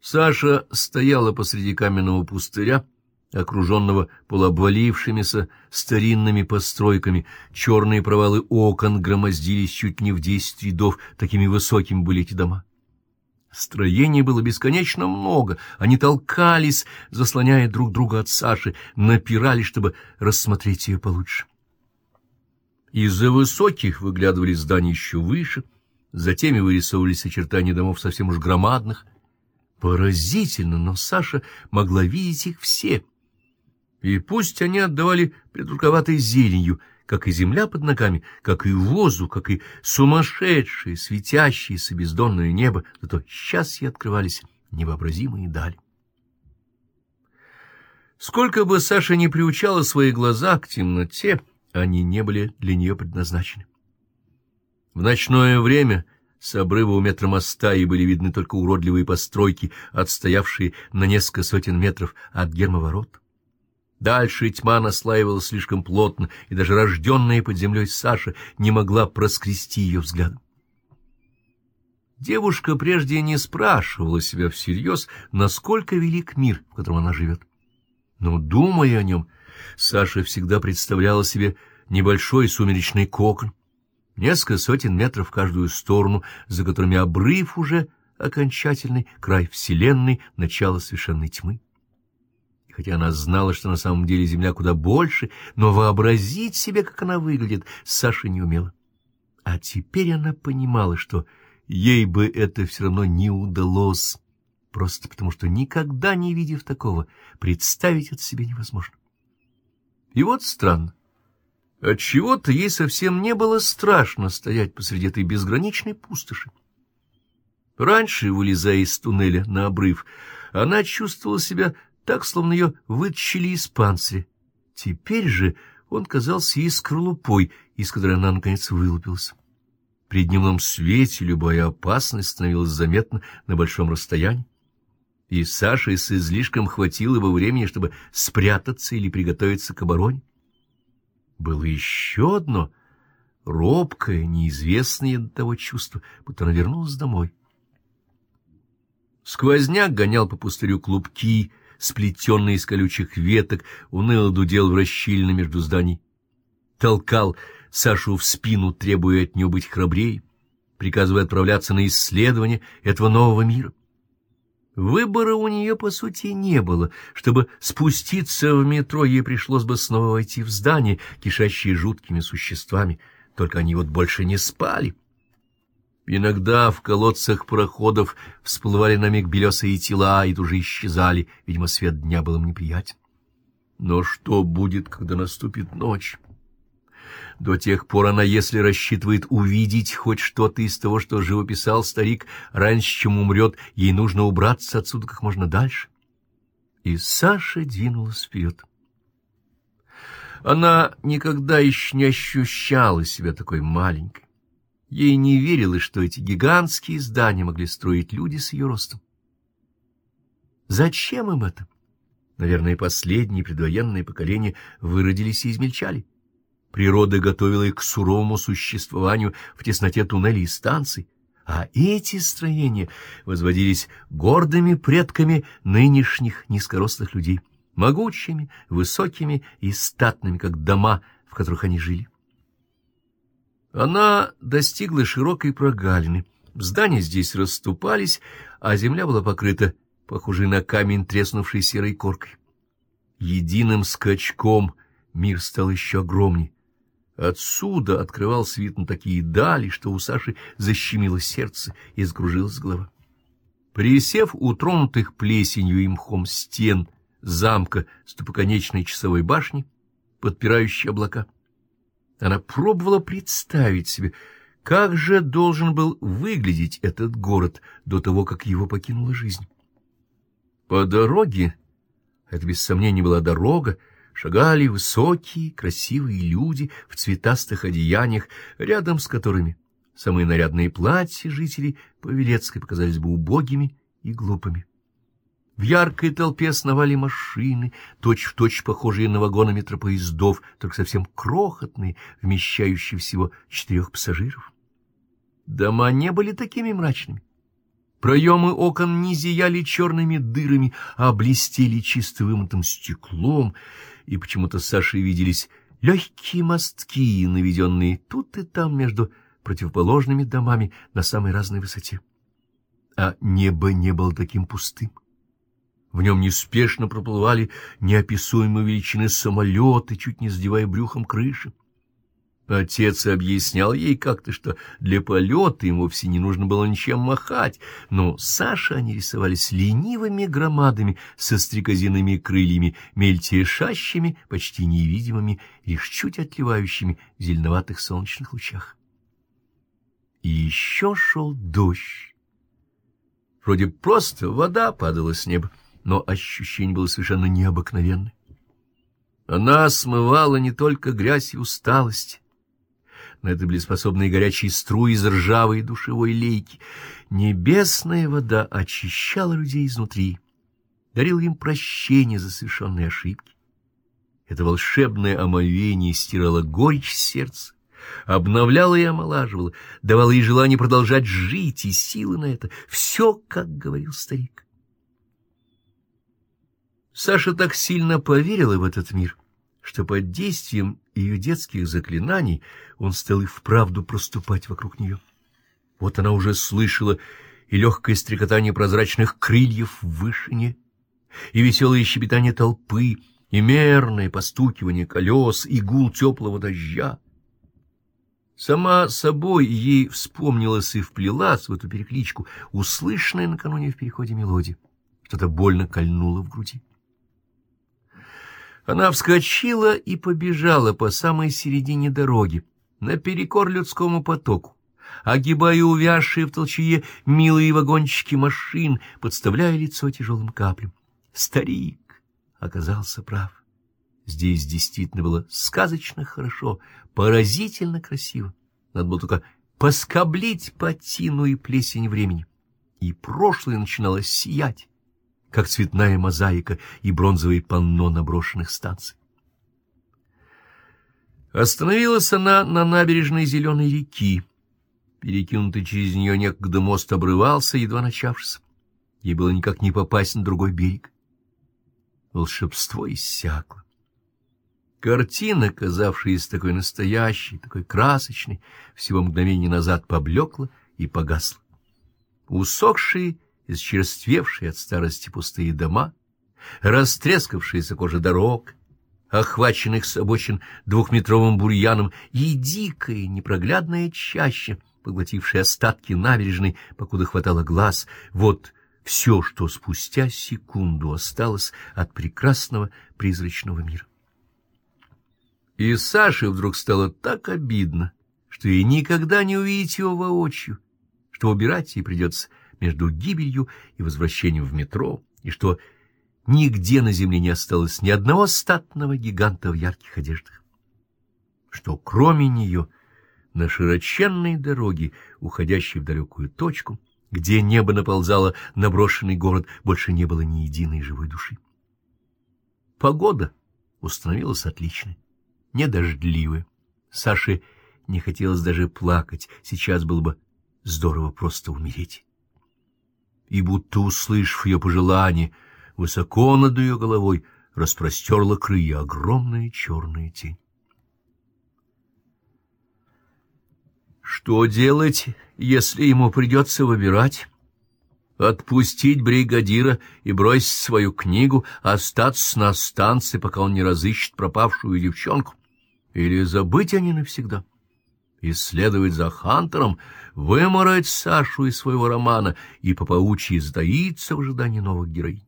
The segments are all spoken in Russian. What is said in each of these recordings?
Саша стояла посреди каменного пустыря, окруженного полуобвалившимися старинными постройками. Черные провалы окон громоздились чуть не в десять рядов, такими высокими были эти дома. Строений было бесконечно много, они толкались, заслоняя друг друга от Саши, напирали, чтобы рассмотреть ее получше. Из-за высоких выглядывали здания еще выше, затем и вырисовывались очертания домов совсем уж громадных. Поразительно, но Саша могла видеть их все. И пусть они отдавали придурковатой зеленью, как и земля под ногами, как и воздух, как и сумасшедшее, светящееся бездонное небо, зато счастье открывались невообразимые дали. Сколько бы Саша не приучала свои глаза к темноте, они не были для нее предназначены. В ночное время с обрыва у метра моста и были видны только уродливые постройки, отстоявшие на несколько сотен метров от гермоворот. Дальше тьма наслаивалась слишком плотно, и даже рожденная под землей Саша не могла проскрести ее взглядом. Девушка прежде не спрашивала себя всерьез, насколько велик мир, в котором она живет. Но, думая о нем, Саша всегда представляла себе небольшой сумеречный кокон, несколько сотен метров в каждую сторону, за которыми обрыв уже окончательный, край вселенной, начало совершенной тьмы. Хотя она знала, что на самом деле Земля куда больше, но вообразить себе, как она выглядит, Саша не умела. А теперь она понимала, что ей бы это все равно не удалось, просто потому что, никогда не видев такого, представить это себе невозможно. И вот странно. Отчего-то ей совсем не было страшно стоять посреди этой безграничной пустоши. Раньше, вылезая из туннеля на обрыв, она чувствовала себя так, словно ее вытащили из панциря. Теперь же он казался ей скорлупой, из которой она, наконец, вылупилась. При дневном свете любая опасность становилась заметна на большом расстоянии, и Саше с излишком хватило бы времени, чтобы спрятаться или приготовиться к обороне. Было еще одно робкое, неизвестное до того чувство, будто она вернулась домой. Сквозняк гонял по пустырю клубки, сплетенные из колючих веток, уныло дудел в расщельно между зданий. Толкал Сашу в спину, требуя от нее быть храбрее, приказывая отправляться на исследование этого нового мира. Выбора у нее, по сути, не было. Чтобы спуститься в метро, ей пришлось бы снова войти в здание, кишащее жуткими существами. Только они вот больше не спали. Иногда в колодцах проходов всплывали на миг белесые тела и тут же исчезали. Видимо, свет дня был им неприятен. Но что будет, когда наступит ночь? До тех пор она, если рассчитывает увидеть хоть что-то из того, что живописал старик, раньше, чем умрет, ей нужно убраться отсюда как можно дальше. И Саша двинулась вперед. Она никогда еще не ощущала себя такой маленькой. Ей не верилось, что эти гигантские здания могли строить люди с ее ростом. Зачем им это? Наверное, последние предвоенные поколения выродились и измельчали. Природа готовила их к суровому существованию в тесноте туннелей и станций, а эти строения возводились гордыми предками нынешних низкорослых людей, могучими, высокими и статными, как дома, в которых они жили. Она достигла широкой прогалины. Здания здесь расступались, а земля была покрыта, похожей на камень, треснувшей серой коркой. Единым скачком мир стал еще огромнее. Отсюда открывался вид на такие дали, что у Саши защемило сердце и сгружилась голова. Присев у тронутых плесенью и мхом стен замка ступоконечной часовой башни, подпирающей облака, она пробовала представить себе, как же должен был выглядеть этот город до того, как его покинула жизнь. По дороге, это без сомнения была дорога, шагали высокие, красивые люди в цветастых одеяниях, рядом с которыми самые нарядные платья жителей Павелецкой показались бы убогими и глупыми. В яркой толпе сновали машины, точь-в-точь точь похожие на вагоны метропоездов, только совсем крохотные, вмещающие всего четырех пассажиров. Дома не были такими мрачными. Проемы окон не зияли черными дырами, а блестели чисто вымытым стеклом, и почему-то Саше виделись легкие мостки, наведенные тут и там между противоположными домами на самой разной высоте. А небо не было таким пустым. В нем неспешно проплывали неописуемые величины самолеты, чуть не задевая брюхом крыши. Отец объяснял ей как-то, что для полета им вовсе не нужно было ничем махать, но Саша они рисовались ленивыми громадами со стрекозиными крыльями, мельтешащими, почти невидимыми, лишь чуть отливающими в зеленоватых солнечных лучах. И еще шел дождь. Вроде просто вода падала с неба, но ощущение было совершенно необыкновенное. Она смывала не только грязь и усталость, на это были способны горячие струи из ржавой душевой лейки. Небесная вода очищала людей изнутри, дарила им прощение за совершенные ошибки. Это волшебное омовение стирало горечь сердца, обновляло и омолаживало, давало ей желание продолжать жить и силы на это. Все, как говорил старик. Саша так сильно поверила в этот мир, что под действием ее детских заклинаний он стал и вправду проступать вокруг нее. Вот она уже слышала и легкое стрекотание прозрачных крыльев в вышине, и веселое щебетание толпы, и мерное постукивание колес, и гул теплого дождя. Сама собой ей вспомнилась и вплелась в эту перекличку, услышанная накануне в переходе мелодии. Что-то больно кольнуло в груди. Она вскочила и побежала по самой середине дороги, наперекор людскому потоку, огибая увязшие в толчье милые вагончики машин, подставляя лицо тяжелым каплям. Старик оказался прав. Здесь действительно было сказочно хорошо, поразительно красиво. Надо было только поскоблить потину и плесень времени. И прошлое начинало сиять как цветная мозаика и бронзовые панно на брошенных станций. Остановилась она на набережной Зеленой реки. Перекинутый через нее некогда мост обрывался, едва начавшись. Ей было никак не попасть на другой берег. Волшебство иссякло. Картина, казавшаяся такой настоящей, такой красочной, всего мгновение назад поблекла и погасла. Усохшие исчерствевшие от старости пустые дома, растрескавшиеся кожа дорог, охваченных с обочин двухметровым бурьяном, и дикая непроглядная чаща, поглотившая остатки набережной, покуда хватало глаз, вот все, что спустя секунду осталось от прекрасного призрачного мира. И Саше вдруг стало так обидно, что ей никогда не увидеть его воочию, что убирать ей придется между гибелью и возвращением в метро, и что нигде на земле не осталось ни одного статного гиганта в ярких одеждах. Что кроме нее на широченной дороге, уходящей в далекую точку, где небо наползало на брошенный город, больше не было ни единой живой души. Погода установилась отличной, не дождливая. Саше не хотелось даже плакать, сейчас было бы здорово просто умереть и, будто услышав ее пожелание, высоко над ее головой распростерла крылья огромная черная тень. Что делать, если ему придется выбирать? Отпустить бригадира и бросить свою книгу, остаться на станции, пока он не разыщет пропавшую девчонку? Или забыть о ней навсегда? Исследовать за Хантером, выморать Сашу из своего романа и по паучьи затаиться в ожидании новых героинь.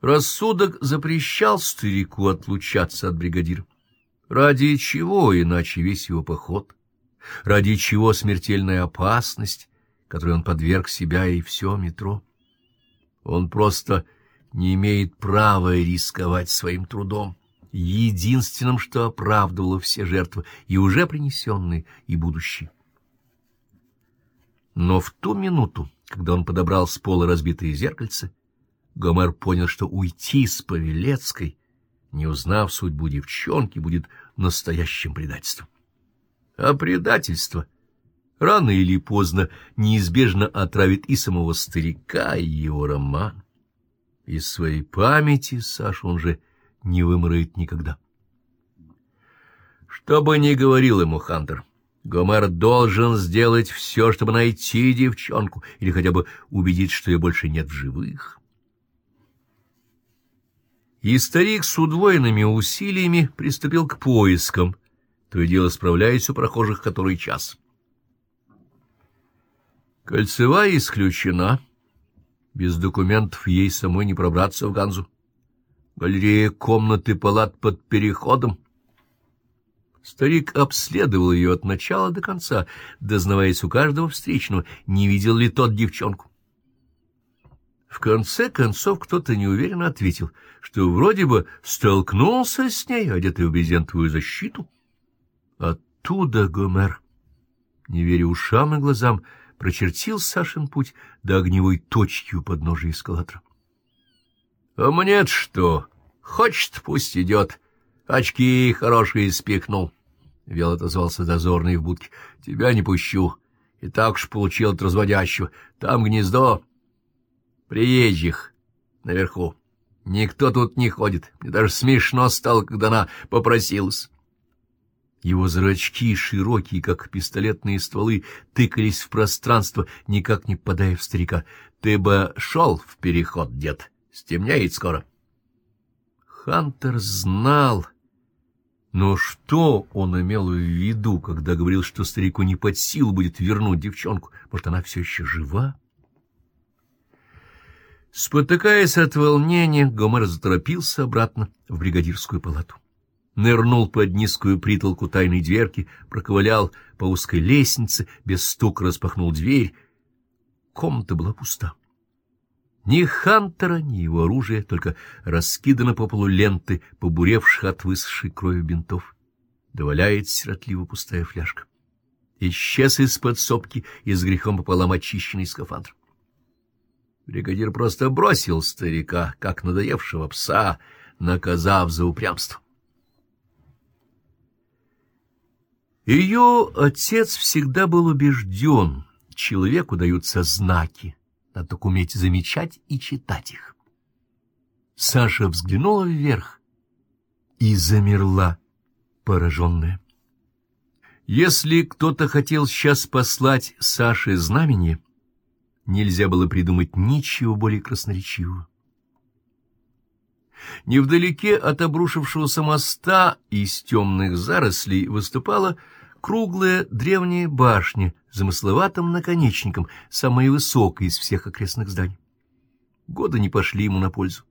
Рассудок запрещал старику отлучаться от бригадира. Ради чего иначе весь его поход? Ради чего смертельная опасность, которой он подверг себя и все метро? Он просто не имеет права рисковать своим трудом единственным, что оправдывало все жертвы, и уже принесенные, и будущие. Но в ту минуту, когда он подобрал с пола разбитые зеркальце, Гомер понял, что уйти с Павелецкой, не узнав судьбу девчонки, будет настоящим предательством. А предательство рано или поздно неизбежно отравит и самого старика, и его роман. Из своей памяти Саша он же не вымрает никогда. Что бы ни говорил ему Хантер, Гомер должен сделать все, чтобы найти девчонку, или хотя бы убедить, что ее больше нет в живых. И старик с удвоенными усилиями приступил к поискам, то и дело справляясь у прохожих который час. Кольцевая исключена. Без документов ей самой не пробраться в Ганзу. Галерея комнаты палат под переходом. Старик обследовал ее от начала до конца, дознаваясь у каждого встречного, не видел ли тот девчонку. В конце концов кто-то неуверенно ответил, что вроде бы столкнулся с ней, одетый в брезентовую защиту. Оттуда Гомер, не веря ушам и глазам, прочертил Сашин путь до огневой точки у подножия эскалатора. — А мне что? Хочет, пусть идет. Очки хорошие спихнул. — вел отозвался дозорный в будке. — Тебя не пущу. И так уж получил от разводящего. Там гнездо приезжих наверху. Никто тут не ходит. Мне даже смешно стало, когда она попросилась. Его зрачки, широкие, как пистолетные стволы, тыкались в пространство, никак не попадая в старика. — Ты бы шел в переход, дед. Стемняет скоро. Хантер знал... Но что он имел в виду, когда говорил, что старику не под силу будет вернуть девчонку? Может, она все еще жива? Спотыкаясь от волнения, Гомер заторопился обратно в бригадирскую палату нырнул под низкую притолку тайной дверки, проковылял по узкой лестнице, без стука распахнул дверь. Комната была пуста. Ни Хантера, ни его оружия, только раскиданы по полу ленты, побуревших от высохшей крови бинтов. Доваляет сиротливо пустая фляжка. Исчез из подсобки и с грехом пополам очищенный скафандр. Бригадир просто бросил старика, как надоевшего пса, наказав за упрямство. Ее отец всегда был убежден, человеку даются знаки, надо только уметь замечать и читать их. Саша взглянула вверх и замерла, пораженная. Если кто-то хотел сейчас послать Саше знамение, нельзя было придумать ничего более красноречивого. Невдалеке от обрушившегося моста из темных зарослей выступала круглая древняя башня с замысловатым наконечником, самая высокая из всех окрестных зданий. Годы не пошли ему на пользу.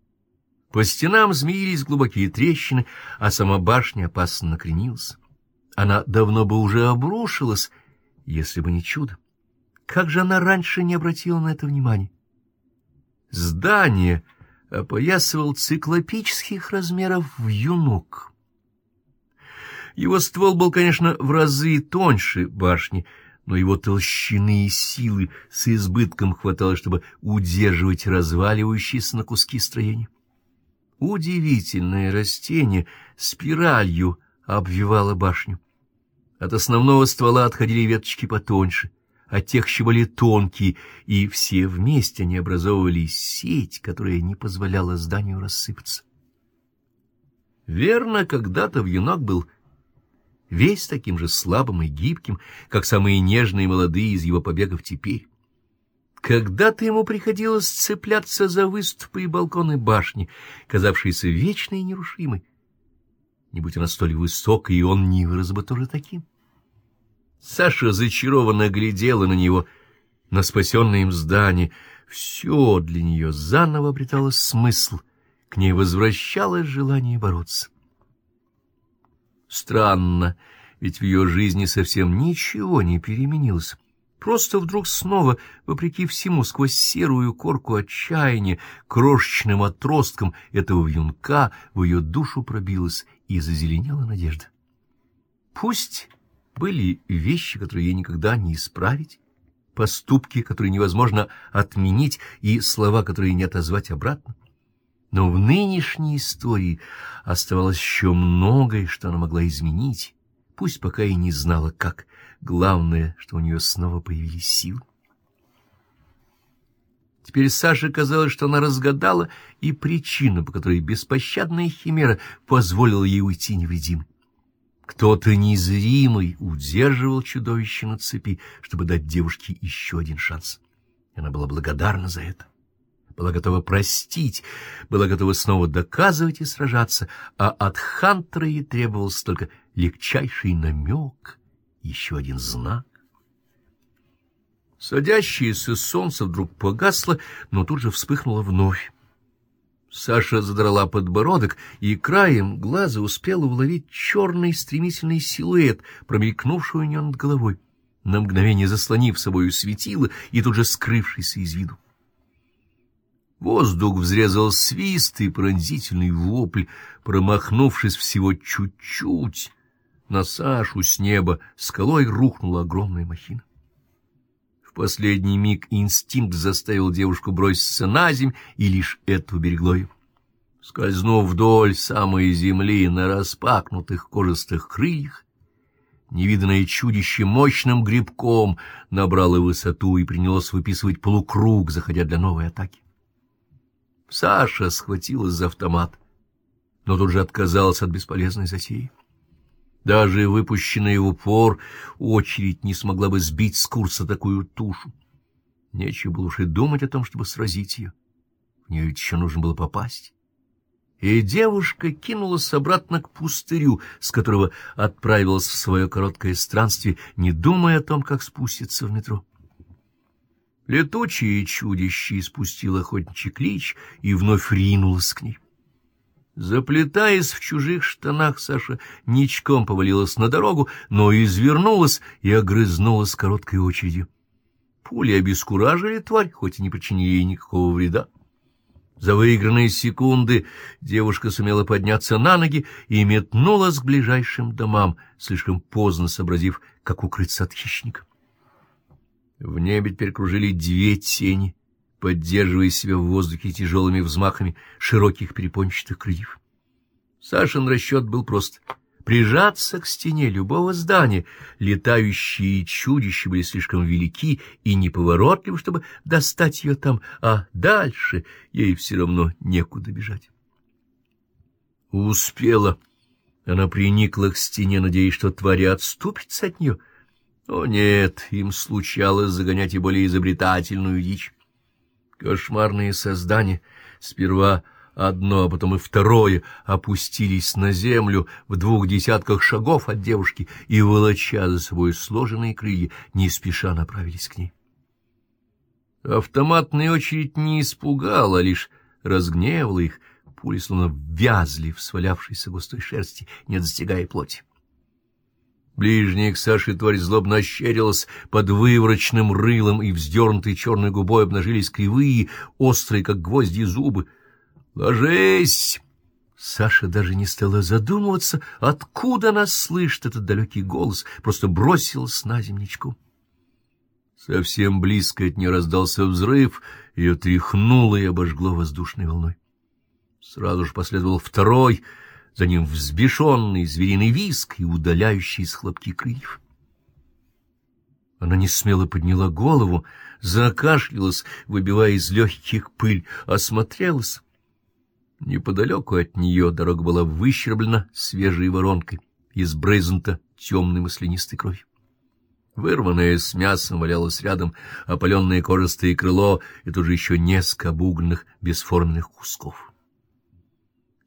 По стенам змеились глубокие трещины, а сама башня опасно накренилась. Она давно бы уже обрушилась, если бы не чудо. Как же она раньше не обратила на это внимания? Здание опоясывал циклопических размеров вьюнок. Его ствол был, конечно, в разы тоньше башни, но его толщины и силы с избытком хватало, чтобы удерживать разваливающиеся на куски строения. Удивительное растение спиралью обвивало башню. От основного ствола отходили веточки потоньше, от тех еще более тонкие, и все вместе они образовывали сеть, которая не позволяла зданию рассыпаться. Верно, когда-то вьюнок был весь таким же слабым и гибким, как самые нежные молодые из его побегов теперь. Когда-то ему приходилось цепляться за выступы и балконы башни, казавшиеся вечной и нерушимой. Не будь она столь высокой, и он не вырос бы тоже таким. Саша зачарованно глядела на него, на спасенное им здание. Все для нее заново обретало смысл, к ней возвращалось желание бороться. Странно, ведь в ее жизни совсем ничего не переменилось. Просто вдруг снова, вопреки всему, сквозь серую корку отчаяния, крошечным отростком этого вьюнка в ее душу пробилась и зазеленела надежда. Пусть были вещи, которые ей никогда не исправить, поступки, которые невозможно отменить, и слова, которые не отозвать обратно. Но в нынешней истории оставалось еще многое, что она могла изменить, пусть пока и не знала, как. Главное, что у нее снова появились силы. Теперь Саше казалось, что она разгадала и причину, по которой беспощадная химера позволила ей уйти невредимой. Кто-то незримый удерживал чудовище на цепи, чтобы дать девушке еще один шанс. Она была благодарна за это, была готова простить, была готова снова доказывать и сражаться, а от Хантера ей требовался только легчайший намек, еще один знак. Садящееся солнце вдруг погасло, но тут же вспыхнуло вновь. Саша задрала подбородок и краем глаза успела уловить черный стремительный силуэт, промелькнувший у нее над головой, на мгновение заслонив собою светило и тут же скрывшийся из виду. Воздух взрезал свист и пронзительный вопль, промахнувшись всего чуть-чуть. На Сашу с неба скалой рухнула огромная махина последний миг инстинкт заставил девушку броситься на земь, и лишь это уберегло ее. Скользнув вдоль самой земли на распахнутых кожистых крыльях, невиданное чудище мощным грибком набрало высоту и принялось выписывать полукруг, заходя для новой атаки. Саша схватилась за автомат, но тут же отказалась от бесполезной затеи. Даже выпущенная в упор очередь не смогла бы сбить с курса такую тушу. Нечего было уж и думать о том, чтобы сразить ее. В нее ведь еще нужно было попасть. И девушка кинулась обратно к пустырю, с которого отправилась в свое короткое странствие, не думая о том, как спуститься в метро. Летучее чудище испустило охотничий клич и вновь ринулось к ней. Заплетаясь в чужих штанах, Саша ничком повалилась на дорогу, но извернулась и огрызнулась короткой очередью. Пули обескуражили тварь, хоть и не причинили ей никакого вреда. За выигранные секунды девушка сумела подняться на ноги и метнулась к ближайшим домам, слишком поздно сообразив, как укрыться от хищника. В небе перекружили две тени, поддерживая себя в воздухе тяжелыми взмахами широких перепончатых крыльев. Сашин расчет был прост — прижаться к стене любого здания. Летающие чудища были слишком велики и неповоротливы, чтобы достать ее там, а дальше ей все равно некуда бежать. Успела. Она приникла к стене, надеясь, что твари отступится от нее. О нет, им случалось загонять и более изобретательную дичь. Кошмарные создания, сперва одно, а потом и второе, опустились на землю в двух десятках шагов от девушки и, волоча за собой сложенные крылья, не спеша направились к ней. Автоматная очередь не испугала, а лишь разгневала их, пули словно вязли в свалявшейся густой шерсти, не достигая плоти. Ближняя к Саше тварь злобно ощерилась под выворочным рылом, и вздернутой черной губой обнажились кривые, острые, как гвозди, зубы. «Ложись!» Саша даже не стала задумываться, откуда она слышит этот далекий голос, просто бросилась на земничку. Совсем близко от нее раздался взрыв, ее тряхнуло и обожгло воздушной волной. Сразу же последовал второй — за ним взбешенный звериный виск и удаляющиеся хлопки крыльев. Она не смело подняла голову, закашлялась, выбивая из легких пыль, осмотрелась. Неподалеку от нее дорога была выщерблена свежей воронкой, избрызнута темной маслянистой кровью. Вырванное с мясом валялось рядом опаленное кожистое крыло и тут же еще несколько обугленных бесформенных кусков.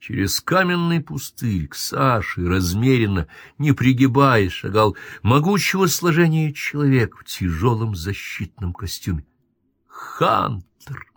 Через каменный пустырь к Саше размеренно, не пригибаясь, шагал могучего сложения человек в тяжелом защитном костюме. Хантер!